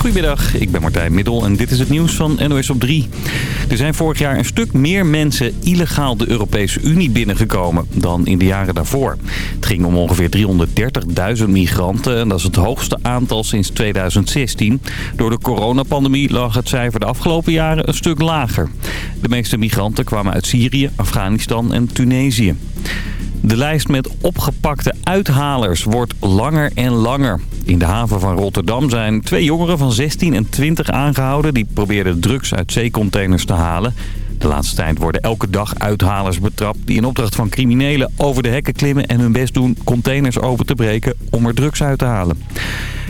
Goedemiddag, ik ben Martijn Middel en dit is het nieuws van NOS op 3. Er zijn vorig jaar een stuk meer mensen illegaal de Europese Unie binnengekomen dan in de jaren daarvoor. Het ging om ongeveer 330.000 migranten en dat is het hoogste aantal sinds 2016. Door de coronapandemie lag het cijfer de afgelopen jaren een stuk lager. De meeste migranten kwamen uit Syrië, Afghanistan en Tunesië. De lijst met opgepakte uithalers wordt langer en langer. In de haven van Rotterdam zijn twee jongeren van 16 en 20 aangehouden... die probeerden drugs uit zeecontainers te halen. De laatste tijd worden elke dag uithalers betrapt... die in opdracht van criminelen over de hekken klimmen... en hun best doen containers open te breken om er drugs uit te halen.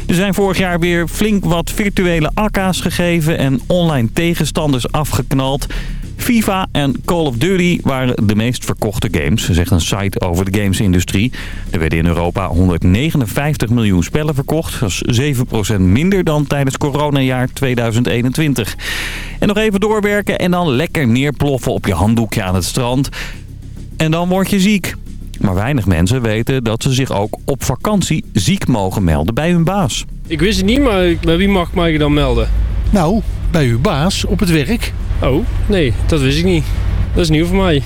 Er zijn vorig jaar weer flink wat virtuele akka's gegeven... en online tegenstanders afgeknald... FIFA en Call of Duty waren de meest verkochte games, zegt een site over de gamesindustrie. Er werden in Europa 159 miljoen spellen verkocht. Dat is 7% minder dan tijdens coronajaar 2021. En nog even doorwerken en dan lekker neerploffen op je handdoekje aan het strand. En dan word je ziek. Maar weinig mensen weten dat ze zich ook op vakantie ziek mogen melden bij hun baas. Ik wist het niet, maar bij wie mag ik mij dan melden? Nou, bij uw baas op het werk. Oh, nee, dat wist ik niet. Dat is nieuw voor mij.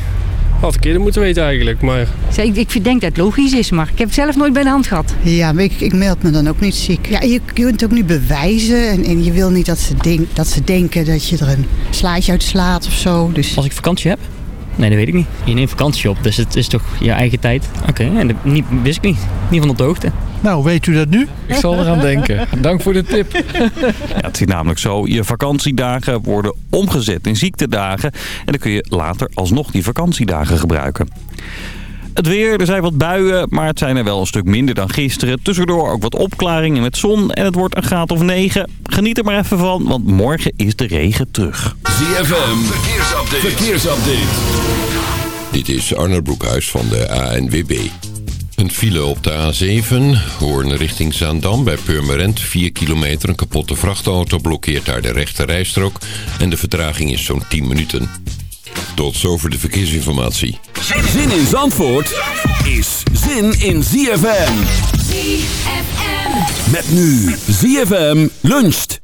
Had ik eerder moeten weten eigenlijk, maar... Ik, ik denk dat het logisch is, maar ik heb het zelf nooit bij de hand gehad. Ja, maar ik, ik meld me dan ook niet ziek. Ja, je kunt het ook niet bewijzen en, en je wil niet dat ze, denk, dat ze denken dat je er een slaatje uit slaat of zo. Dus... Als ik vakantie heb? Nee, dat weet ik niet. Je neemt vakantie op, dus het is toch je eigen tijd. Oké, en dat niet, wist ik niet. Niet van op de hoogte. Nou, weet u dat nu? Ik zal eraan denken. Dank voor de tip. Ja, het is namelijk zo, je vakantiedagen worden omgezet in ziektedagen. En dan kun je later alsnog die vakantiedagen gebruiken. Het weer, er zijn wat buien, maar het zijn er wel een stuk minder dan gisteren. Tussendoor ook wat opklaringen met zon en het wordt een graad of 9. Geniet er maar even van, want morgen is de regen terug. ZFM, verkeersupdate. verkeersupdate. Dit is Arnold Broekhuis van de ANWB. Een file op de A7, Hoorn richting Zaandam bij Purmerend. 4 kilometer, een kapotte vrachtauto blokkeert daar de rechte rijstrook. En de vertraging is zo'n 10 minuten. Tot zover de verkeersinformatie. Zin in Zandvoort is zin in ZFM. ZFM. Met nu ZFM luncht.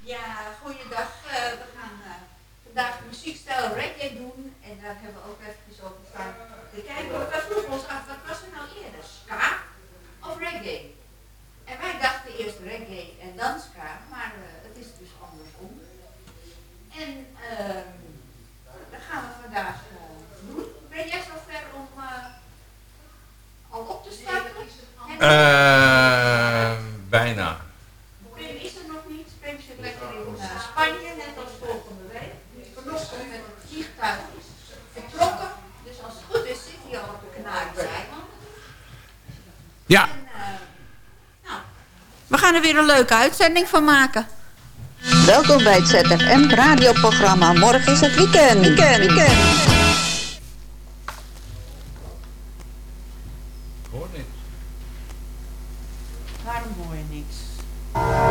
Ja, goeiedag. Uh, we gaan uh, vandaag muziekstijl reggae doen. En daar hebben we ook even over gaan te kijken. We vroegen ons af, wat was er nou eerder? Ska of reggae? En wij dachten eerst reggae en dan ska. Maar uh, het is dus andersom. En... ehm gaan we vandaag uh, doen. Ben jij zover om uh, al op te starten? Uh, bijna. Is er nog niet. Zit lekker in uh, Spanje, net als volgende week. Vanochtend met het vliegtuig is vertrokken. Dus als het goed is zit hij al op de Canarische eilanden. Ja. En, nou, we gaan er weer een leuke uitzending van maken. Welkom bij het ZFM radioprogramma. Morgen is het weekend. Weekend, weekend.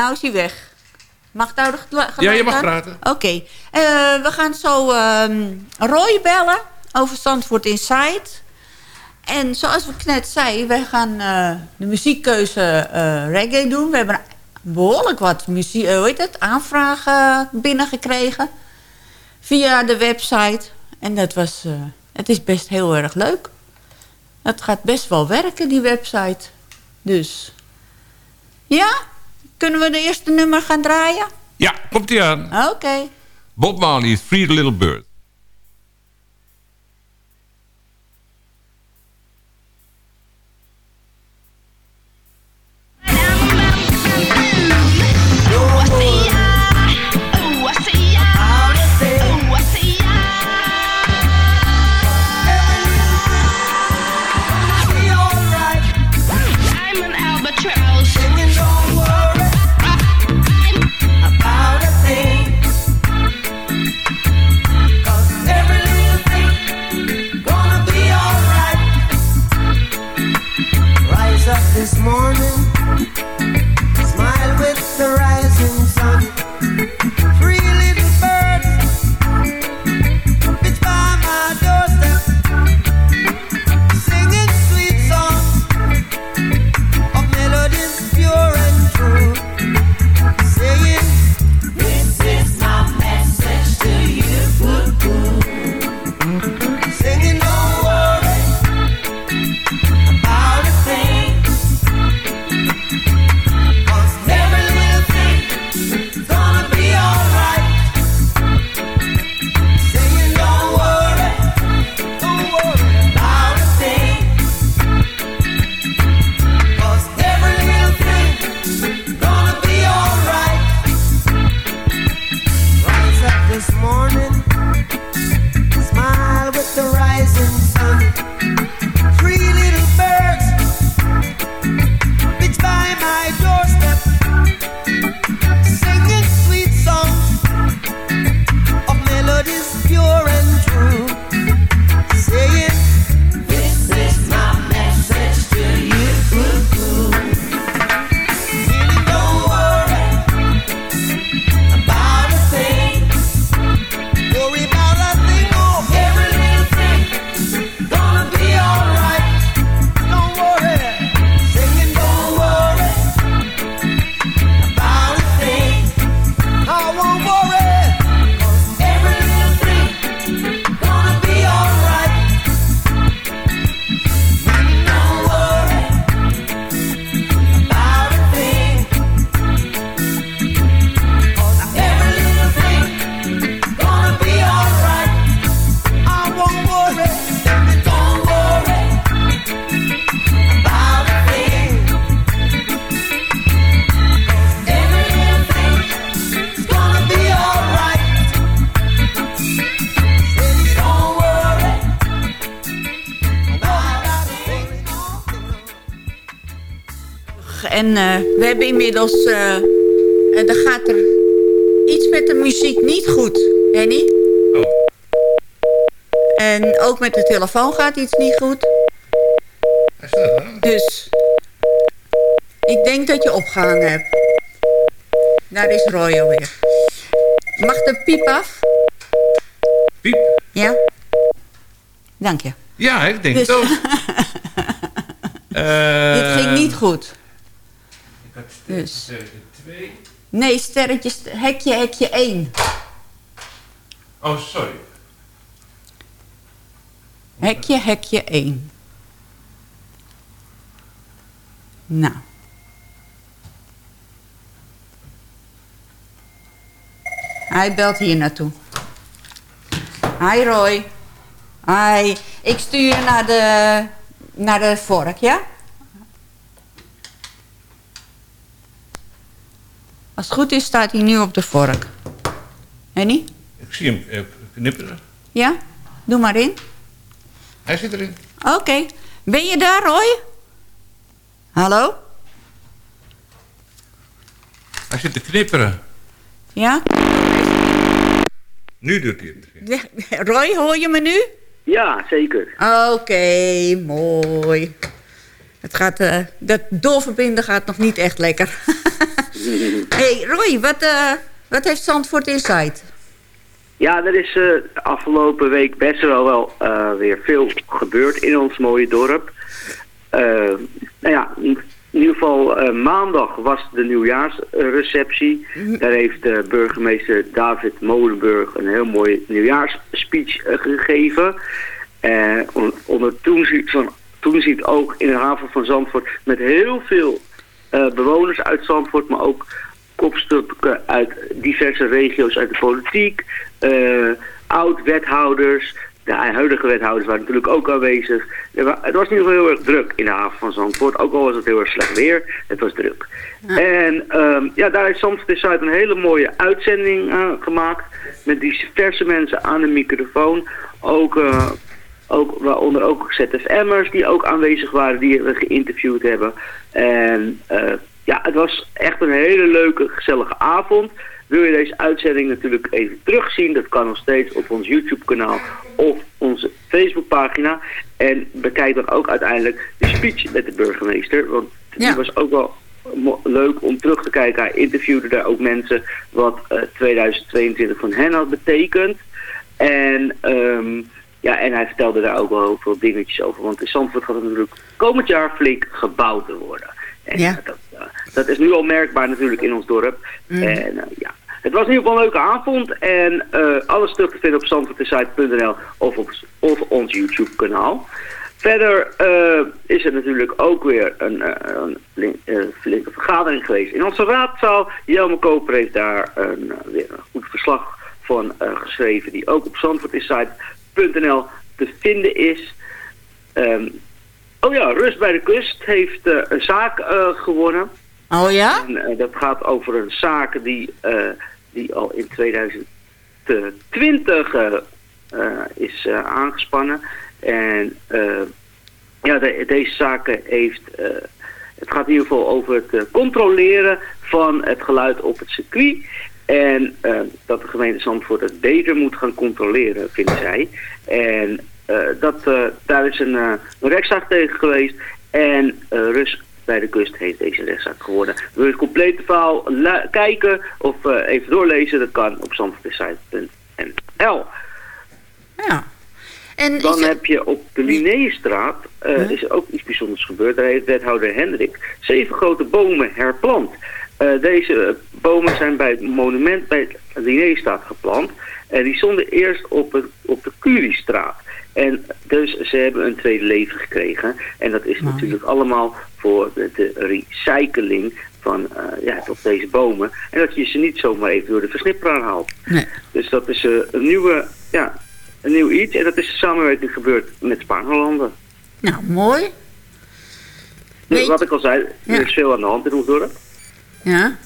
nou is hij weg. Mag nou geluid Ja, je mag praten. Oké. Eh, we gaan zo ehm, Roy bellen over Zandvoort Inside. En zoals ik net zei, wij gaan eh, de muziekkeuze eh, reggae doen. We hebben behoorlijk wat muziek, hoe heet het, aanvragen binnengekregen. Via de website. En dat was, Het is best heel erg leuk. Het gaat best wel werken, die website. Dus. Ja? Kunnen we de eerste nummer gaan draaien? Ja, komt ie aan. Oké. Bob Marley, Three Little Birds. En eh, we hebben inmiddels... eh en dan gaat er iets met de muziek niet goed, Henny. En ook met de telefoon gaat iets niet goed. Dus ik denk dat je opgehangen hebt. Daar is Roy alweer. Mag de piep af? Piep? Ja? Dank je. Ja, ik denk Dus- het ook. Eh, Dit ging niet goed. Dus. twee. Nee, sterretjes, hekje, hekje 1. Oh, sorry. Hekje, hekje 1. Nou. Hij belt hier naartoe. Hi Roy. Hi. Ik stuur je naar de, naar de vork, ja? Als het goed is, staat hij nu op de vork. Henny? Ik zie hem eh, knipperen. Ja? Doe maar in. Hij zit erin. Oké. Ben je daar, Roy? Hallo? Hij zit te knipperen. Ja? Nu doet hij het. Roy, hoor je me nu? Ja, zeker. Oké, mooi. Het gaat, eh, dat doorverbinden gaat nog niet echt lekker. hey, Roy, wat, eh, wat heeft Zandvoort Insight? Ja, er is eh, afgelopen week best wel, wel eh, weer veel gebeurd in ons mooie dorp. Nou ja, in ieder geval maandag was de nieuwjaarsreceptie. Daar heeft burgemeester David Molenburg een heel mooi nieuwjaarsspeech gegeven. En on- onder toezicht, van, ook in de haven van Zandvoort met heel veel bewoners uit Zandvoort, maar ook kopstukken uit diverse regio's uit de politiek, eh, oud-wethouders, de huidige wethouders waren natuurlijk ook aanwezig. Het was in ieder geval heel erg druk in de haven van Zandvoort, ook al was het heel erg slecht weer, het was druk. En ehm, ja, daar heeft Zandvoort een hele mooie uitzending eh, gemaakt, met diverse mensen aan de microfoon, ook... eh, ook, waaronder ook ZFM'ers die ook aanwezig waren, die we geïnterviewd hebben. En eh, ja, het was echt een hele leuke, gezellige avond. Wil je deze uitzending natuurlijk even terugzien, dat kan nog steeds op ons YouTube-kanaal of onze Facebookpagina. En bekijk dan ook uiteindelijk de speech met de burgemeester, want die was ook wel leuk om terug te kijken. Hij interviewde daar ook mensen wat eh, 2022 van hen had betekend. En, ehm, ja, en hij vertelde daar ook wel heel veel dingetjes over. Want in Zandvoort gaat het natuurlijk komend jaar flink gebouwd te worden. En Ja. dat, eh, dat is nu al merkbaar natuurlijk in ons dorp. Mhm. En eh, ja, het was in ieder geval een leuke avond. En alles terug te vinden op zandvoortesite.nl of op of ons YouTube kanaal. Verder is er natuurlijk ook weer een, een flink- flinke vergadering geweest in onze raadzaal. Jelme Koper heeft daar een, weer een goed verslag van geschreven... die ook op zandvoortinsight.nl te vinden is. Ehm, oh ja, Rust bij de Kust heeft eh, een zaak eh, gewonnen. Oh ja? En, eh, dat gaat over een zaak die, die al in 2020 eh, eh, is aangespannen. En ja, de- deze zaak heeft... het gaat in ieder geval over het controleren van het geluid op het circuit. En eh, dat de gemeente Zandvoort het beter moet gaan controleren, vindt zij. En eh, dat, eh, daar is een, een rechtszaak tegen geweest. En Rus bij de kust heeft deze rechtszaak geworden. Wil je het complete verhaal kijken of even doorlezen? Dat kan op zandvoortsite.nl. Ja. En Dan heb je op de Linnéestraat Ja. is ook iets bijzonders gebeurd. Daar heeft wethouder Hendrik zeven grote bomen herplant. Eh, deze bomen zijn bij het monument bij de Linnéestraat geplant. En die stonden eerst op, het, op de Curiestraat. En dus ze hebben een tweede leven gekregen. En dat is natuurlijk allemaal voor de, de recycling van eh, ja, op deze bomen. En dat je ze niet zomaar even door de versnipperaar haalt. Nee. Dus dat is eh, een, nieuwe, ja, een nieuw iets. En dat is in samenwerking gebeurd met Spaanhollanden. Nou, mooi. Dus wat ik al zei, er is veel aan de hand in ons dorp. Ja.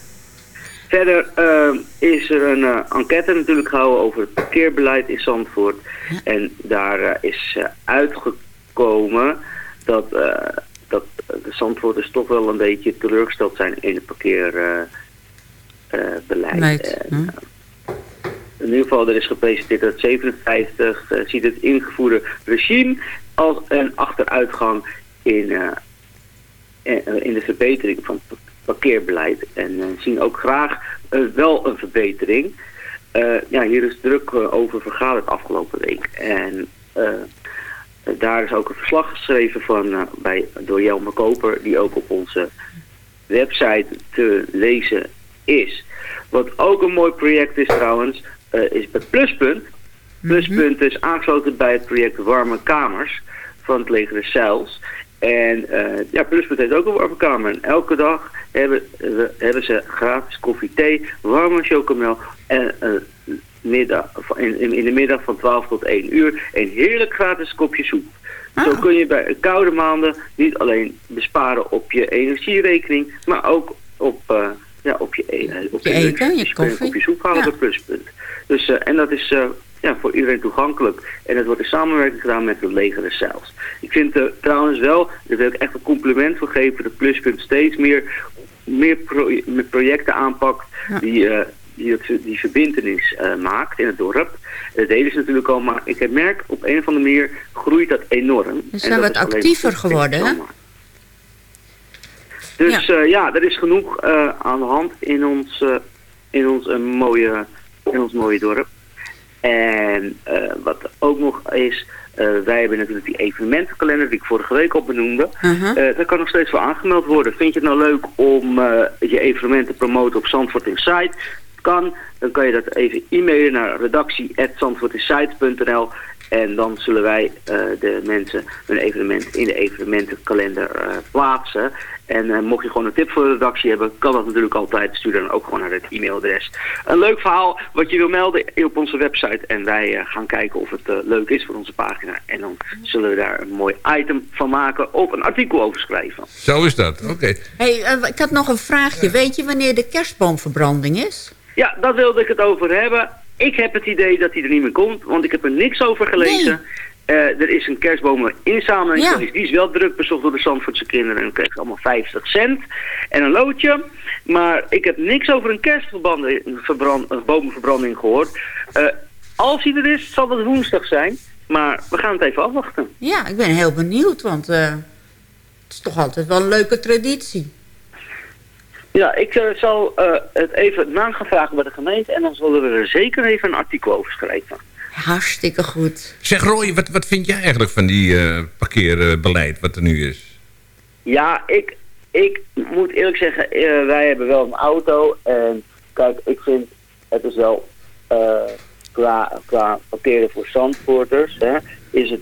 Verder eh, is er een eh, enquête natuurlijk gehouden over het parkeerbeleid in Zandvoort. En daar eh, is uitgekomen dat, dat de Zandvoorters toch wel een beetje teleurgesteld zijn in het parkeerbeleid. Beleid, En, in ieder geval, er is gepresenteerd dat 57 eh, ziet het ingevoerde regime als een achteruitgang in, in de verbetering van het parkeerbeleid. En eh, zien ook graag eh, wel een verbetering. Eh, ja, hier is druk over vergaderd afgelopen week. En daar is ook een verslag geschreven van, bij, door Jelme Koper, die ook op onze website te lezen is. Wat ook een mooi project is trouwens, is bij Pluspunt. Pluspunt is aangesloten bij het project Warme Kamers van het leger de Zeils. En eh, ja, Pluspunt heeft ook een warme kamer. En elke dag hebben, we- hebben ze gratis koffie, thee, warme chocomel en eh, middag, in, in de middag van 12 tot 1 uur een heerlijk gratis kopje soep. Zo kun je bij koude maanden niet alleen besparen op je energierekening, maar ook op, eh, ja, op je, op Je eten, je Dus koffie. op je soep halen Ja. Pluspunt. Dus, en dat is ja, voor iedereen toegankelijk. En het wordt in samenwerking gedaan met het leger Zeils. Ik vind eh, trouwens wel, daar wil ik echt een compliment voor geven, dat Pluspunt steeds meer, meer pro- projecten aanpakt die, eh, die, die verbindenis eh, maakt in het dorp. Dat deden ze natuurlijk al, maar ik merk op een of andere manier groeit dat enorm. Ze En zijn dat wat actiever geworden, hè? Dus ja, ja er is genoeg aan de hand in ons, in ons, mooie, in ons mooie dorp. En eh, wat ook nog is, eh, wij hebben natuurlijk die evenementenkalender die ik vorige week al benoemde. Uh-huh. Eh, daar kan nog steeds voor aangemeld worden. Vind je het nou leuk om je evenement te promoten op Zandvoort Insight? Kan, dan kan je dat even e-mailen naar redactie.zandvoortinsight.nl En dan zullen wij eh, de mensen hun evenement in de evenementenkalender eh, plaatsen. En eh, mocht je gewoon een tip voor de redactie hebben, kan dat natuurlijk altijd. Stuur dan ook gewoon naar het e-mailadres. Een leuk verhaal wat je wil melden op onze website. En wij eh, gaan kijken of het eh, leuk is voor onze pagina. En dan zullen we daar een mooi item van maken of een artikel over schrijven. Zo is dat, oké. Hey, ik had nog een vraagje. Weet je wanneer de kerstboomverbranding is? Ja, daar wilde ik het over hebben. Ik heb het idee dat hij er niet meer komt, want ik heb er niks over gelezen. Eh, er is een kerstbomeninzameling Ja. Die is wel druk bezocht door de Zandvoortse kinderen. En dan krijg je allemaal 50 cent en een loodje. Maar ik heb niks over een kerstbomenverbranding gehoord. Eh, als hij er is, zal het woensdag zijn. Maar we gaan het even afwachten. Ja, ik ben heel benieuwd, want eh, het is toch altijd wel een leuke traditie. Ja, ik eh, zal eh, het even na gaan vragen bij de gemeente. En dan zullen we er zeker even een artikel over schrijven. Hartstikke goed. Zeg Roy, wat, wat vind jij eigenlijk van die eh, parkeerbeleid wat er nu is? Ja, ik, ik moet eerlijk zeggen, eh, wij hebben wel een auto. En kijk, ik vind het is wel eh, qua, qua parkeren voor zandvoorters, hè, is het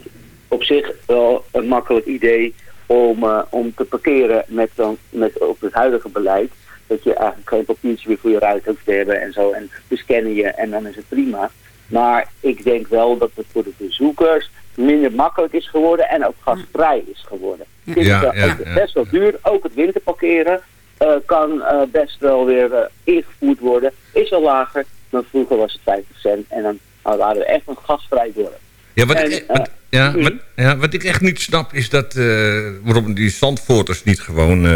op zich wel een makkelijk idee om, eh, om te parkeren met, dan, met op het huidige beleid. Dat je eigenlijk geen papiertje meer voor je ruit hoeft te hebben en zo. En we scannen je en dan is het prima. Maar ik denk wel dat het voor de bezoekers minder makkelijk is geworden en ook gastvrij is geworden. Het is Ja, eh, ja, ook ja. best wel duur. Ook het winterparkeren eh, kan eh, best wel weer ingevoerd worden. Is wel lager, maar vroeger was het 50 cent en dan waren we echt een gastvrij dorp. Ja, wat, En, ik, wat, ja, wat, ja, wat ik echt niet snap is dat waarom die zandvoorters niet gewoon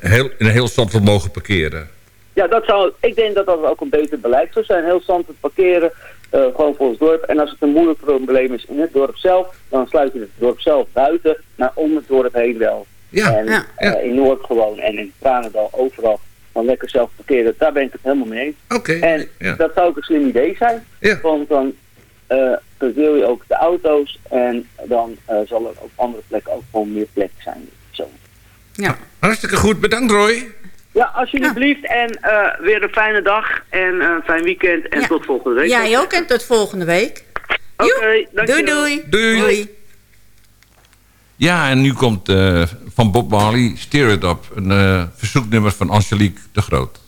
heel, in een heel Zandvoort mogen parkeren. Ja, dat zou, ik denk dat dat ook een beter beleid zou zijn. Heel Zandvoort parkeren, eh, gewoon voor het dorp. En als het een moeilijk probleem is in het dorp zelf, dan sluit je het dorp zelf buiten, maar om het dorp heen wel. Ja, en ja. eh, in Noord gewoon en in Tranendal overal dan lekker zelf parkeren. Daar ben ik het helemaal mee eens. Oké. En ja. dat zou ook een slim idee zijn. Ja. Want dan eh verdeel je ook de auto's en dan eh, zal er op andere plekken ook gewoon meer plek zijn. Ja. Hartstikke goed, bedankt Roy. Ja, alsjeblieft. En eh, weer een fijne dag en een fijn weekend. En Ja. tot volgende week. Jij ook en tot volgende week. Oké, Doei, dankjewel. doei. Doei. Ja, en nu komt eh, van Bob Marley Steer It Up. Een eh, verzoeknummer van Angelique de Groot.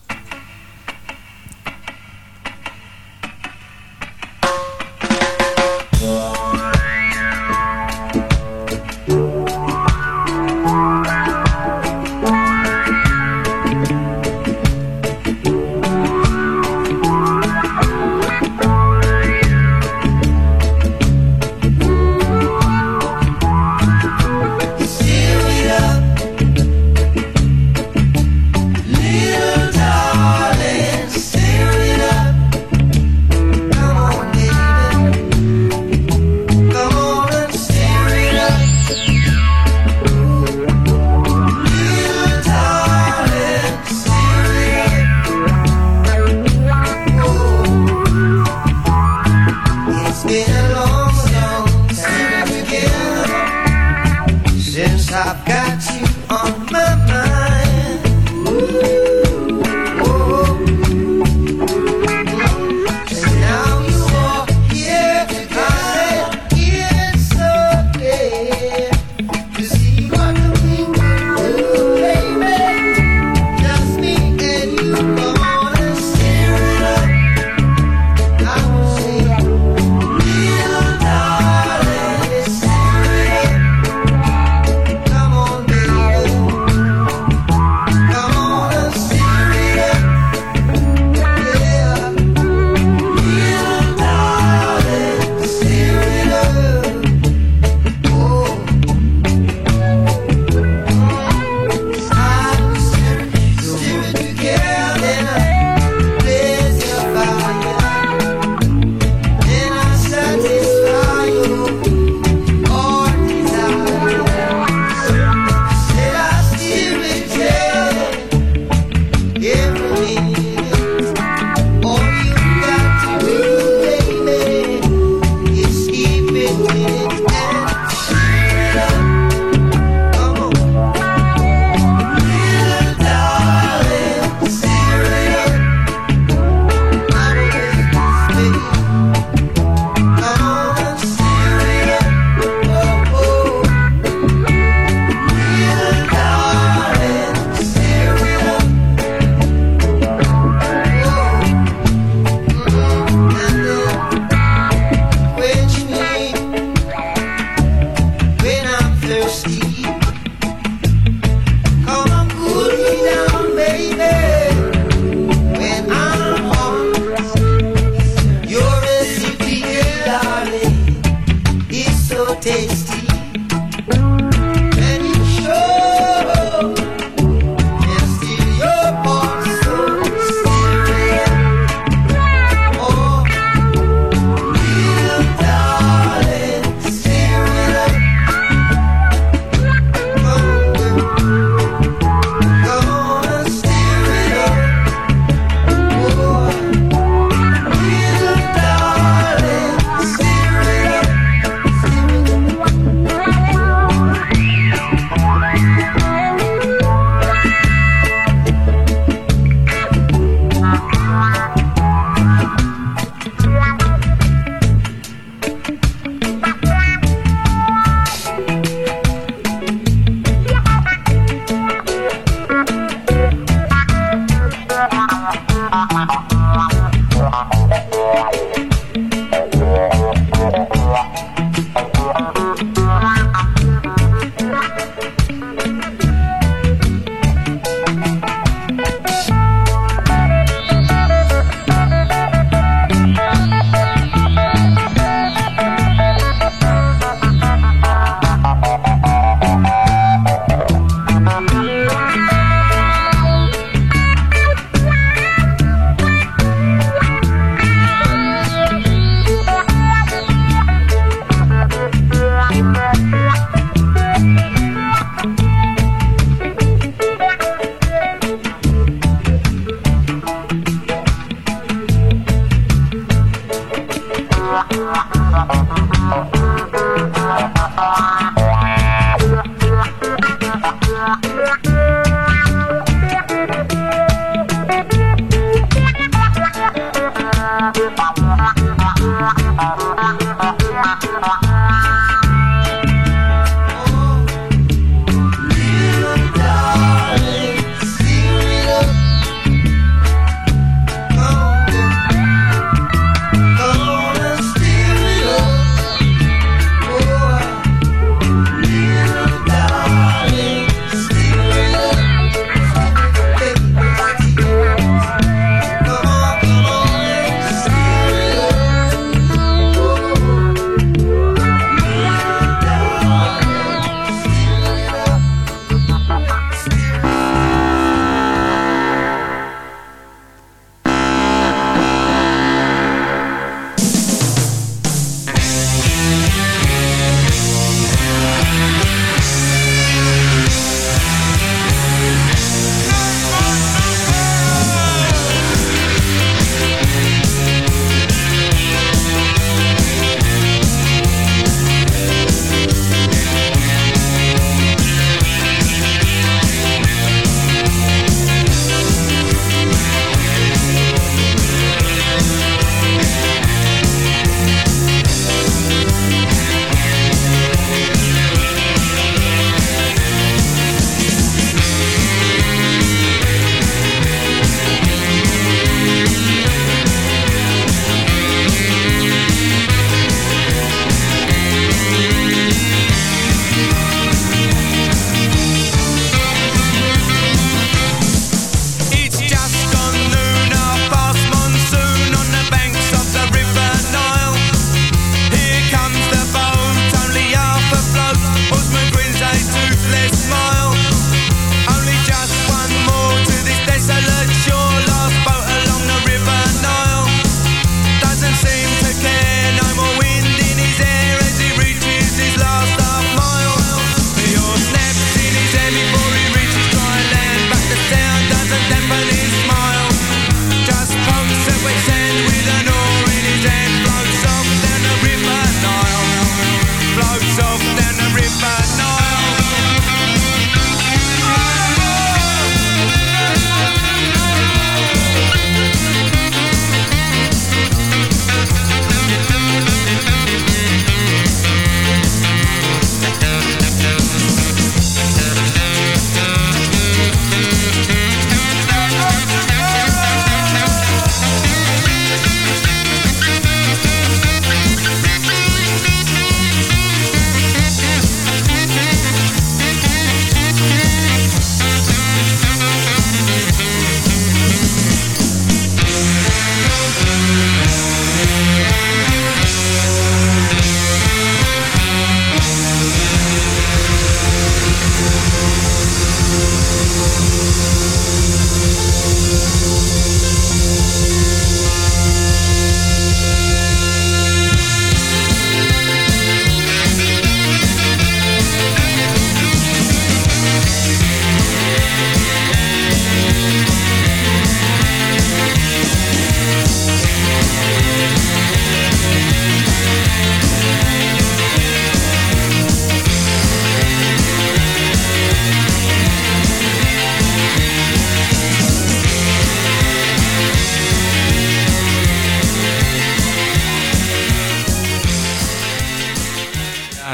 Bye.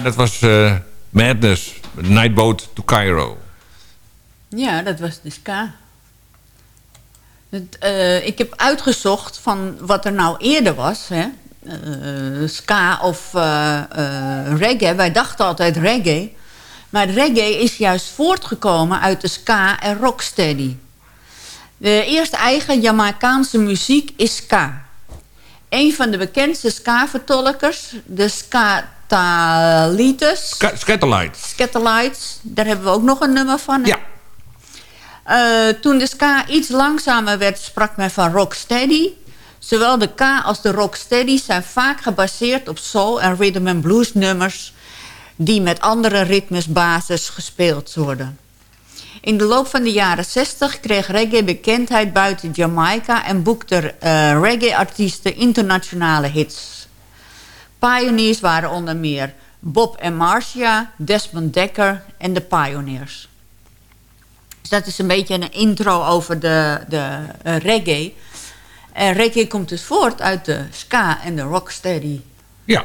Dat was eh, Madness. Nightboat to Cairo. Ja, dat was de ska. Het, eh, ik heb uitgezocht van wat er nou eerder was. Hè? Eh, ska of reggae. Wij dachten altijd reggae. Maar reggae is juist voortgekomen uit de ska en rocksteady. De eerste eigen Jamaicaanse muziek is ska. Een van de bekendste ska-vertolkers, de Skatalites. Scatterlight. Scatterlights, daar hebben we ook nog een nummer van. Ja. toen de ska iets langzamer werd, sprak men van rocksteady. Zowel de K als de rocksteady zijn vaak gebaseerd op soul- en rhythm and blues nummers... die met andere ritmesbasis gespeeld worden. In de loop van de jaren 60 kreeg reggae bekendheid buiten Jamaica... en boekte eh, reggae-artiesten internationale hits. Pioneers waren onder meer Bob en Marcia, Desmond Dekker en de Pioneers. Dus dat is een beetje een intro over de, de eh, reggae. En reggae komt dus voort uit de ska en de rocksteady. Ja.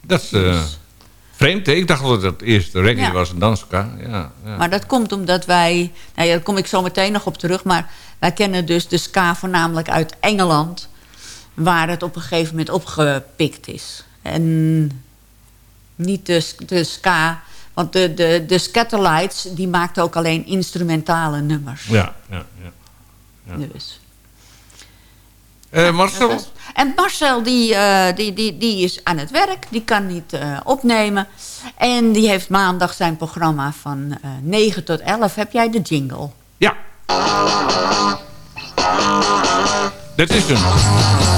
Dat is eh, vreemd, hè? Ik dacht dat het eerst reggae Ja. was en dan ska. Ja, ja. Maar dat komt omdat wij... Nou ja, daar kom ik zo meteen nog op terug. Maar wij kennen dus de ska voornamelijk uit Engeland. Waar het op een gegeven moment opgepikt is. En niet de, de ska... Want de, de, de Scatterlights, die maakten ook alleen instrumentale nummers. ja, ja, ja. ja. Dus. Eh, Marcel? En Marcel die, eh, die, die, die is aan het werk, die kan niet eh, opnemen. En die heeft maandag zijn programma van eh 9 tot 11. Heb jij de jingle? Ja. Dat is hem.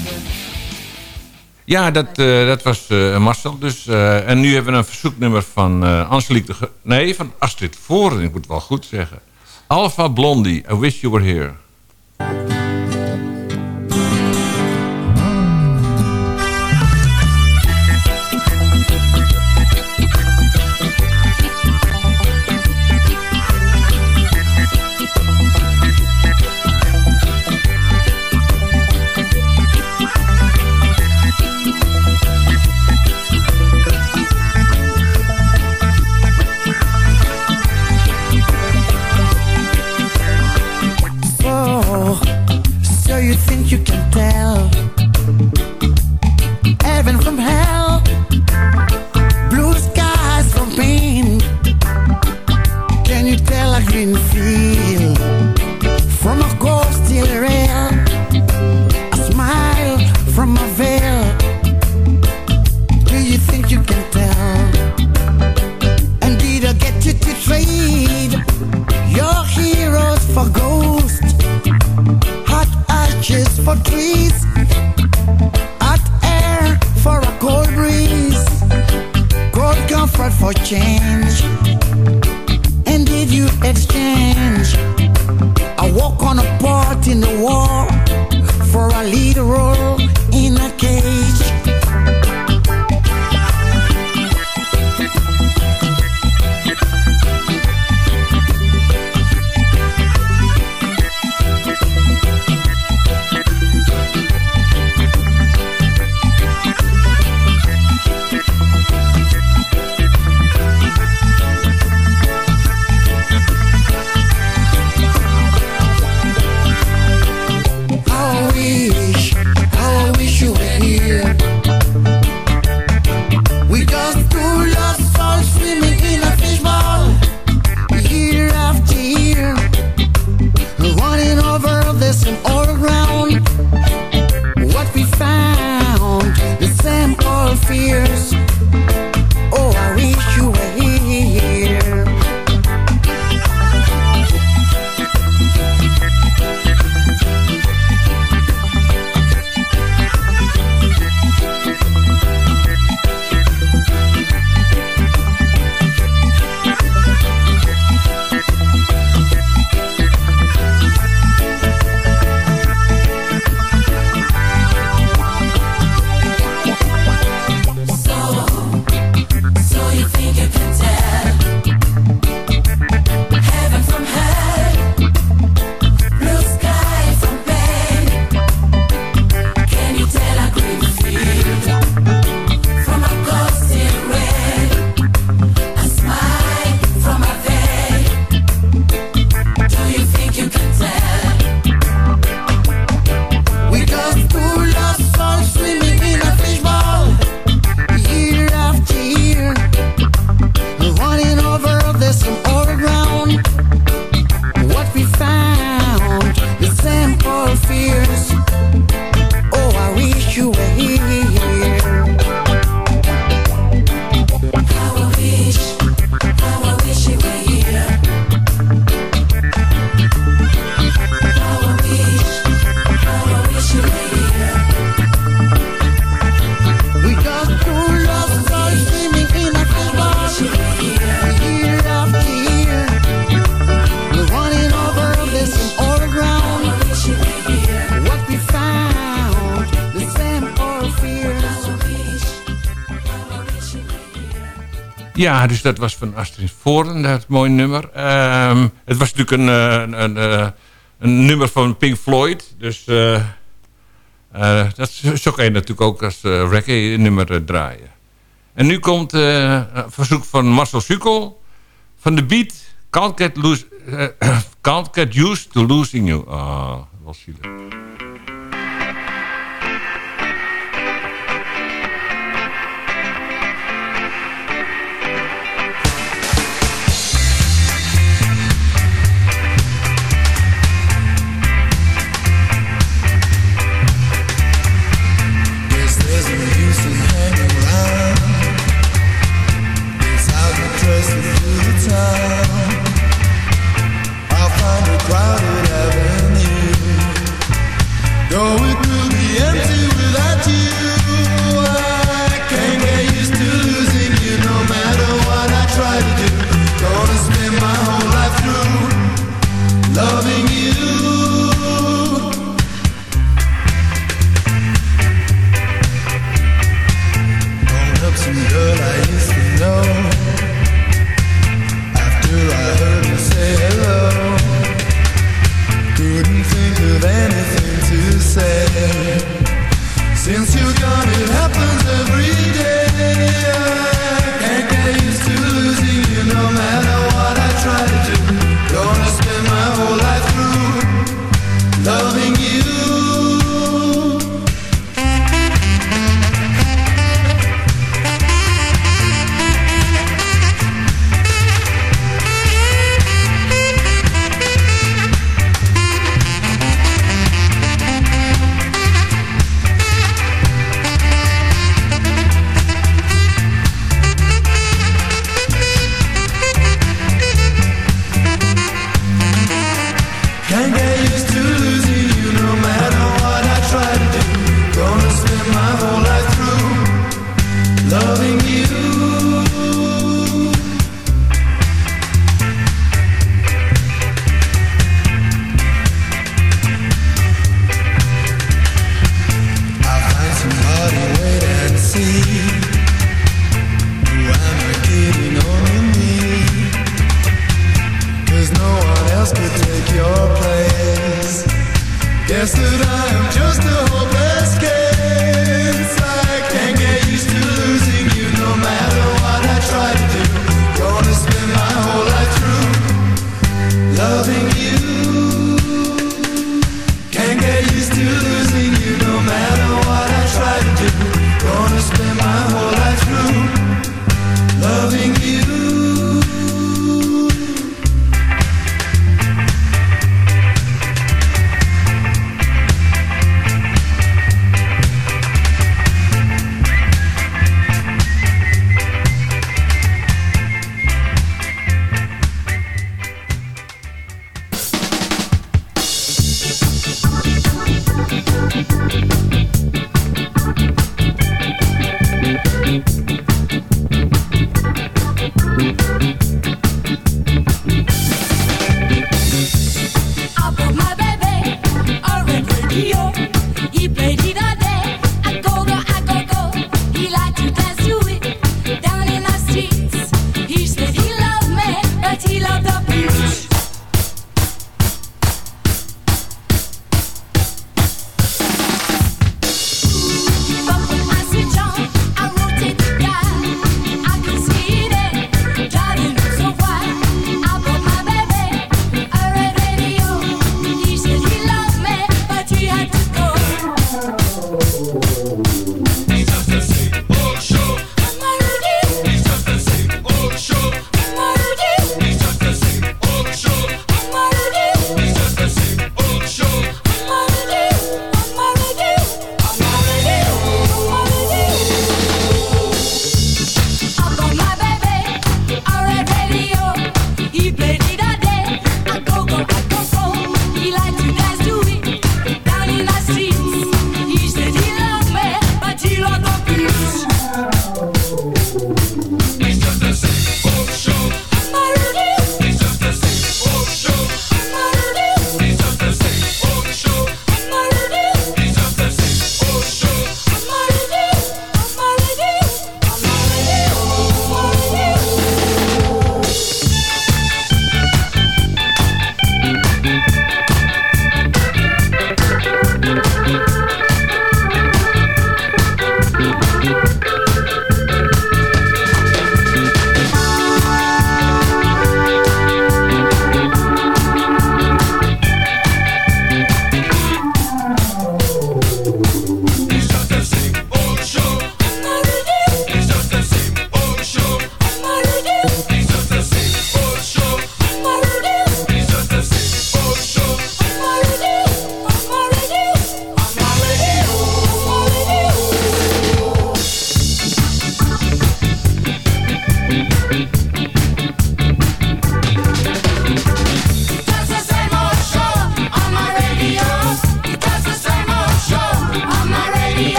Ja, dat, eh, dat was eh, Marcel. Dus, eh, en nu hebben we een verzoeknummer van Angelique de... Nee, van Astrid Voren, ik moet het wel goed zeggen. Alpha Blondie, I Wish You Were Here. Ja, dus dat was van Astrid Voren, dat mooi nummer. Ehm, het was natuurlijk een, eh, een, eh, een, nummer van Pink Floyd. Dus eh, dat, zo kan je natuurlijk ook als uh, reggae nummer draaien. En nu komt een verzoek van Marcel Sukkel. Van de beat, Can't Get, lose, Can't get Used to Losing You. Ah, oh, wel zielig.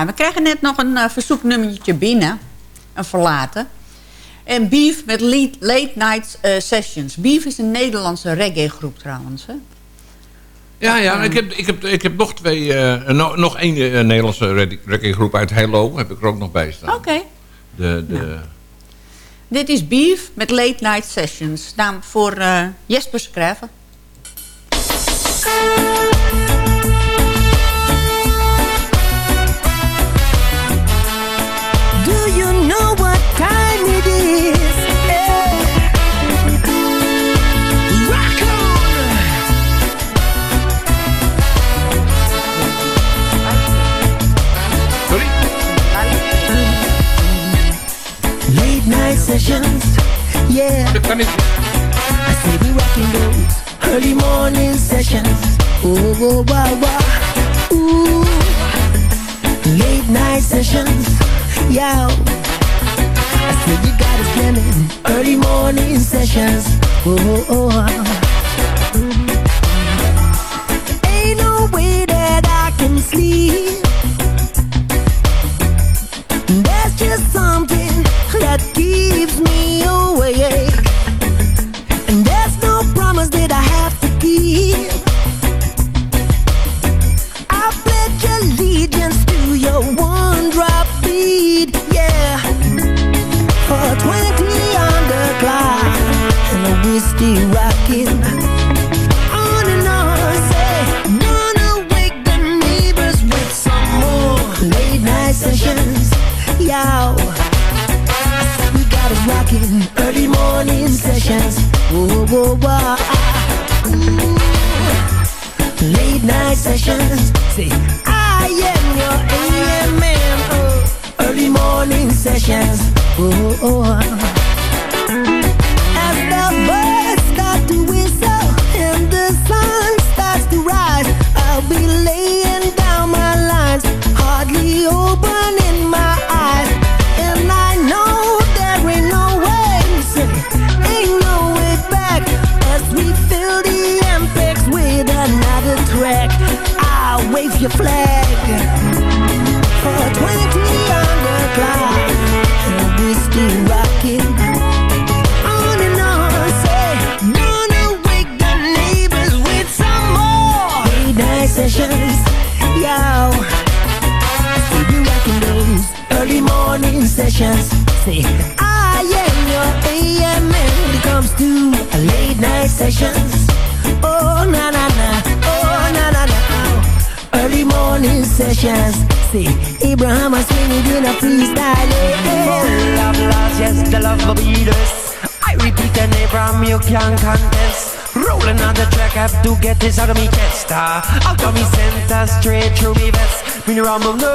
Ja, we krijgen net nog een eh, verzoeknummertje binnen. Een verlaten. En Beef met Late, late Night eh, Sessions. Beef is een Nederlandse reggae-groep trouwens. Hè? Ja, ja ik, heb, ik, heb, ik heb nog twee... eh, no- nog één Nederlandse reggae groep uit Hello. Heb ik er ook nog bij staan. Oké. De, de, Dit is Beef met Late Night Sessions. Naam voor Jesper Schrijven. Yeah. I say we rocking those early morning sessions. Oh, oh, wow, wow. Ooh. Late night sessions, yeah. I say you got us jamming early morning sessions. Oh, oh, oh. Ain't no way that I can sleep. Whoa, whoa, whoa. Ooh. Late night sessions. Say, I am your AM man. Oh, early morning sessions. Oh, oh. As the birds start to whistle and the sun starts to rise, I'll be laying down my lines, hardly opening your flag for 20 on the clock, we're still rocking. On and on, say, gonna wake the neighbors with some more late sessions, yo. Say we rocking those early morning sessions. Say I am your AM when it comes to late night sessions. Oh na na na, morning sessions. Say Abraham has it in a freestyle. Full of loss, yes, the love will be this. I repeat and Abraham, you can't contest. Rolling on the track, I have to get this out of me chest. ah. Out of me center, straight through me vest. Me rumble, no,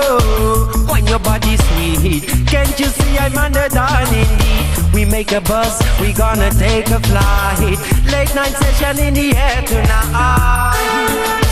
when your body's sweet. Can't you see I'm under dawn indeed? We make a buzz, we gonna take a flight. Late night session in the air tonight.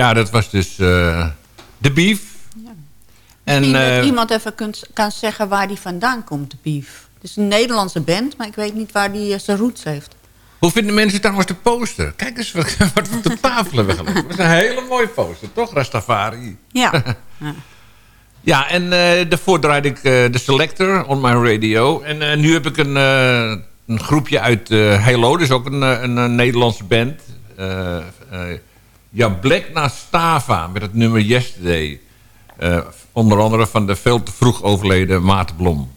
Ja, dat was dus eh de beef. En, Misschien eh, dat iemand even kunt, kan zeggen waar die vandaan komt, de Beef. Het is een Nederlandse band, maar ik weet niet waar die eh, zijn roots heeft. Hoe vinden mensen trouwens de poster? Kijk eens wat, wat we op de tafel hebben gelegd. Dat is een hele mooie poster, toch? Rastafari. Ja. Ja, en daarvoor draaide ik de Selector on my radio. En nu heb ik een, een groepje uit Hello, dus ook een, een, een Nederlandse band. Ja, Black na Stava met het nummer Yesterday. Eh, onder andere van de veel te vroeg overleden Maarten Blom.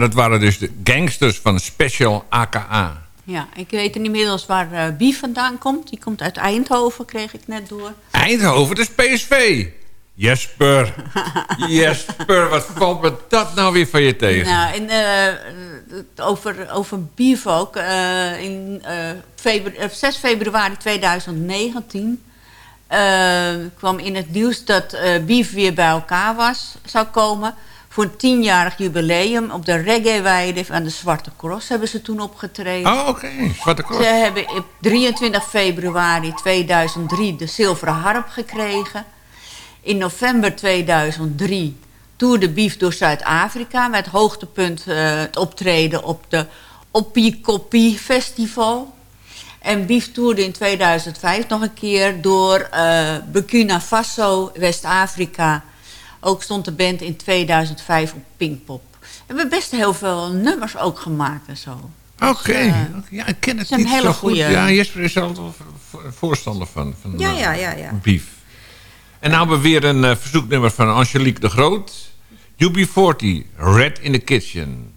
Ja, dat waren dus de gangsters van Special AKA. Ja, ik weet inmiddels waar eh Bief vandaan komt. Die komt uit Eindhoven, kreeg ik net door. Eindhoven, dat is PSV. Jesper. Jesper, wat valt me dat nou weer van je tegen? Nou, en eh, over, over Bief ook. eh, in eh, febru- eh, 6 februari 2019 eh, kwam in het nieuws dat eh Bief weer bij elkaar was, zou komen. Voor een tienjarig jubileum op de reggae-weide aan de Zwarte Cross hebben ze toen opgetreden. Oh, oké. Zwarte Cross. Ze hebben op 23 februari 2003 de zilveren harp gekregen. In november 2003 toerde Bief door Zuid-Afrika... met hoogtepunt eh, het optreden op de Oppie Koppie Festival. En Bief toerde in 2005 nog een keer door eh, Burkina Faso, West-Afrika. Ook stond de band in 2005 op Pinkpop. We hebben best heel veel nummers ook gemaakt en zo. Oké. Dus, eh, Ja, ik ken het het niet hele zo goed. goeie- Ja, Jesper is altijd voorstander van. van Ja, eh, ja, ja, ja. Beef. En nou hebben we weer een eh, verzoeknummer van Angelique de Groot. UB40, Red in the Kitchen.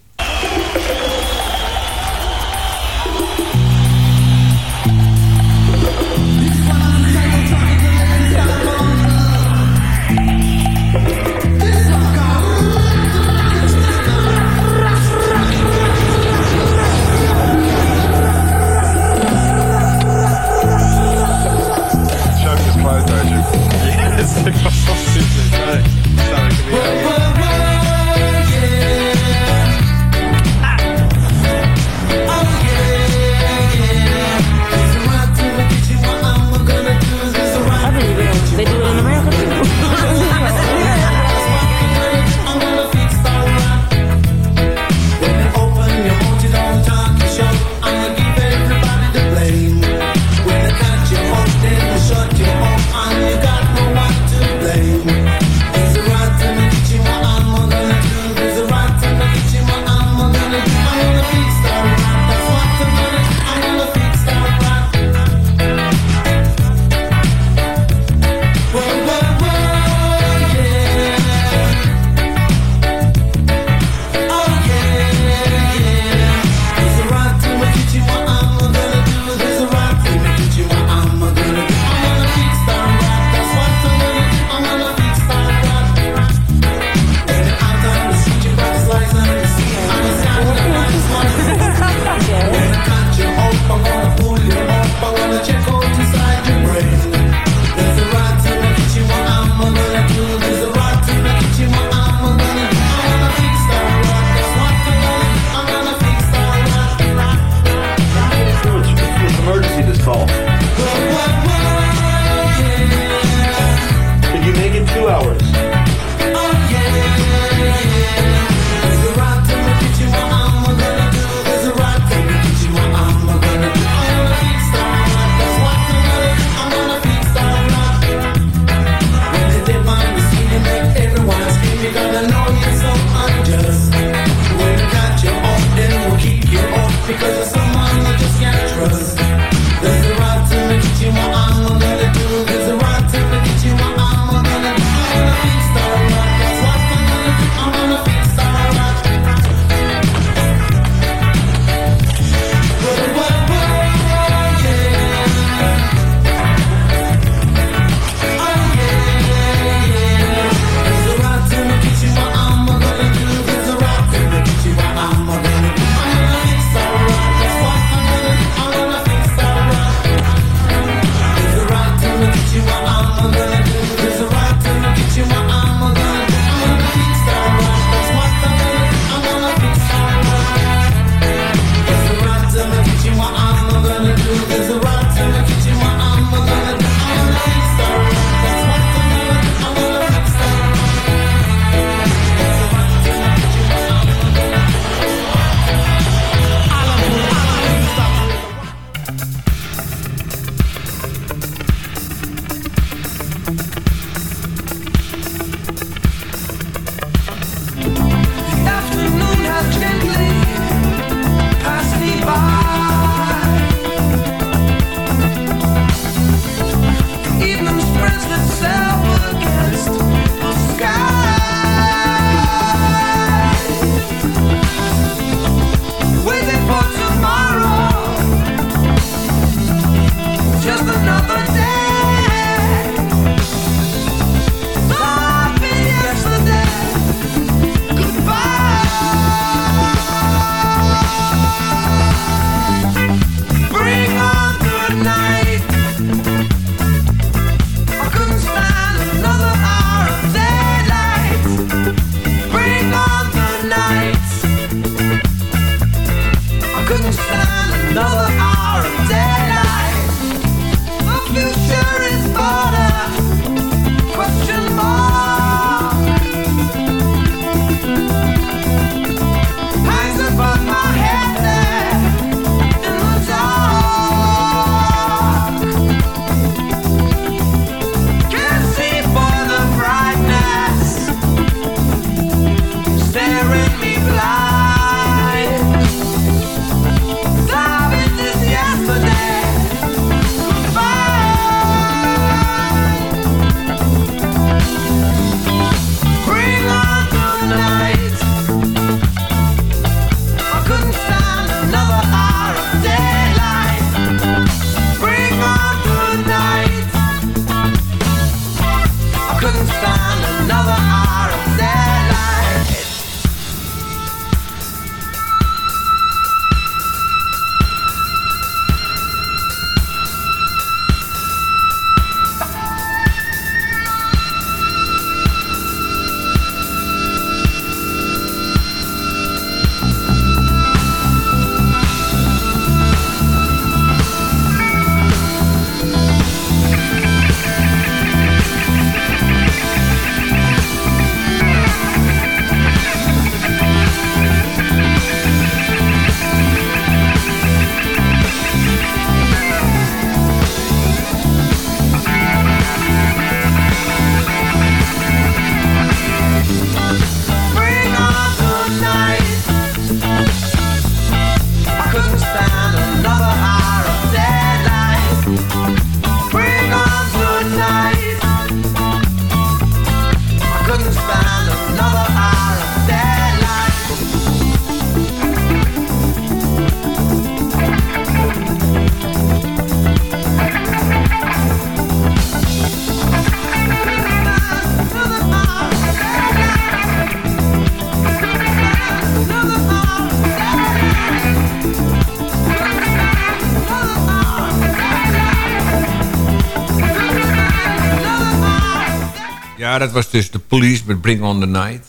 Ja, dat was dus de police met Bring on the Night.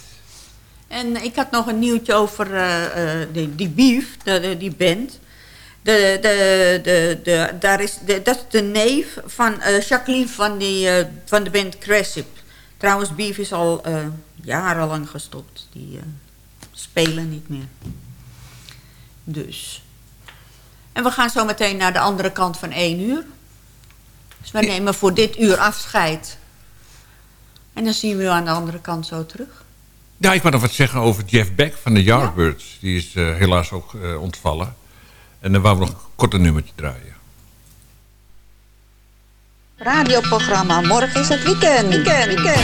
En ik had nog een nieuwtje over eh, eh, die, die Beef, de, die band. De, de, de, de, daar is de, dat is de neef van eh, Jacqueline van, die, van de band Cressip. Trouwens, Beef is al jarenlang gestopt. Die spelen niet meer. Dus. En we gaan zo meteen naar de andere kant van één uur. Dus we nemen voor dit uur afscheid. En dan zien we u aan de andere kant zo terug. Ja, ik wou nog wat zeggen over Jeff Beck van de Yardbirds. Die is eh, helaas ook eh, ontvallen. En dan wou we nog een korte nummertje draaien. Radioprogramma Morgen is het weekend. weekend, weekend.